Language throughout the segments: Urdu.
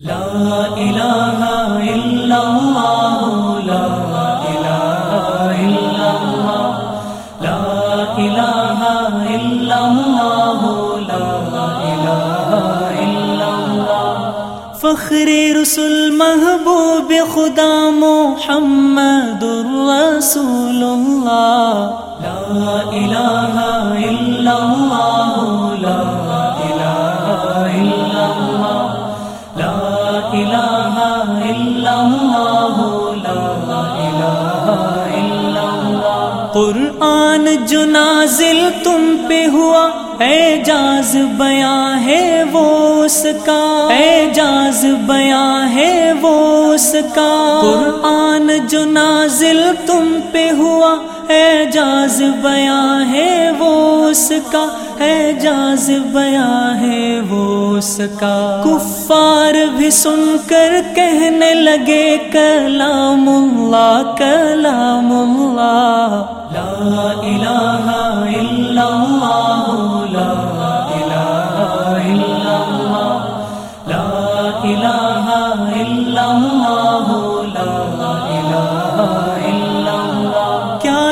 لا الہ الا اللہ لا الہ الا اللہ لا الہ الا اللہ لا الہ الا اللہ فخر رسول محبوب خدا محمد الرسول اللہ لا الہ الا اللہ قرآن جو نازل تم پہ ہوا۔ اعجاز بیاں ہے وہ اس کا۔ اعجاز بیاں ہے وہ اس کا۔ قرآن جو نازل تم پہ ہوا۔ اعجاز بیاں ہے وہ اس کا۔ اعجاز بیاں ہے وہ اس کا۔ کفار بھی سن کر کہنے لگے، کلام اللہ کلام اللہ الہ الا اللہ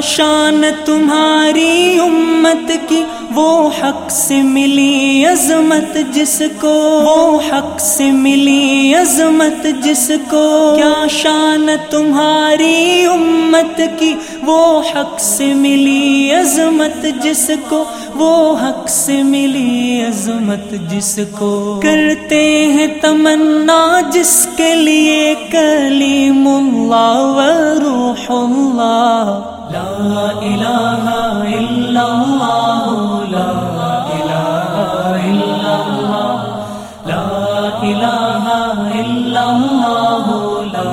شان تمہاری امت کی، وہ حق سے ملی عظمت جس کو، وہ حق سے ملی عظمت جس کو۔ کیا شان تمہاری امت کی، وہ حق سے ملی عظمت جس کو۔ وہ حق سے ملی عظمت جس کو۔ کرتے ہیں تمنا جس کے لیے، کلیم اللہ و روح اللہ۔ لا الہ الا اللہ لا الہ الا اللہ لا الہ الا اللہ لا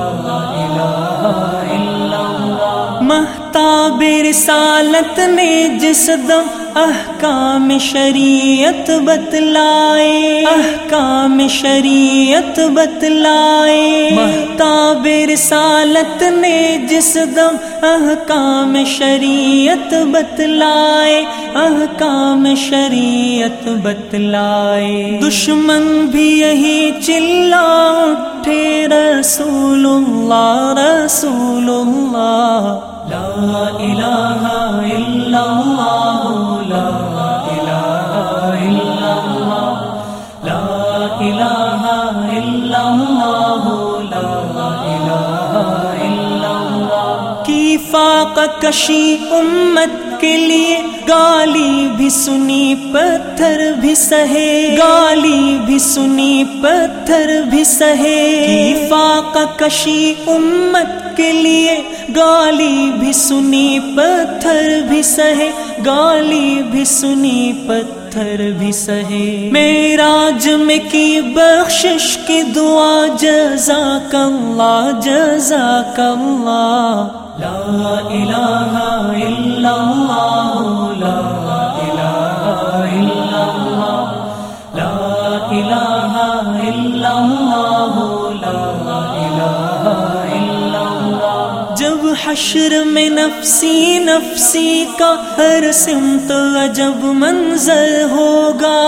الہ الا اللہ محتاب رسالت نے جس دم احکام شریعت بتلائے، احکام شریعت بتلائے۔ محتاب رسالت نے جس دم احکام شریعت بتلائے، احکام شریعت بتلائے۔ دشمن بھی یہی چلا اٹھے رسول اللہ رسول اللہ۔ لا الہ الہ الا اللہ لا الہ الا اللہ کی کشی امت کے لیے گالی بھی سنی، پتھر بھی سہے۔ گالی بھی سنی، پتھر بھی سہے۔ کی فاق کشی امت کے لیے گالی بھی سنی، پتھر بھی سہے۔ گالی بھی سنی، پتھر بھی سہے۔ میراج میں کی بخشش کی دعا جزاک اللہ جزاک اللہ لا الہ الا اللہ، لا الہ الا اللہ۔ لا الہ الا اللہ، لا الہ اب حشر میں نفسی نفسی کا ہر سمت عجب منظر ہوگا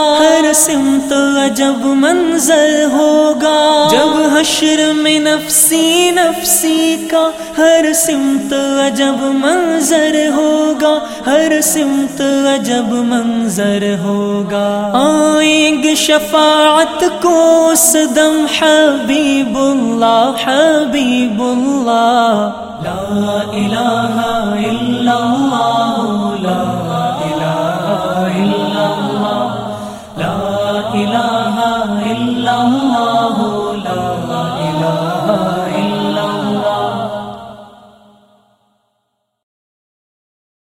سمت عجب منظر ہوگا۔ جب حشر میں نفسی نفسی کا ہر سمت عجب منظر ہوگا۔ ہر سمت عجب منظر ہوگا۔ آئیں گے شفاعت کو اس دم حبیب اللہ حبیب اللہ۔ لا الہ Allah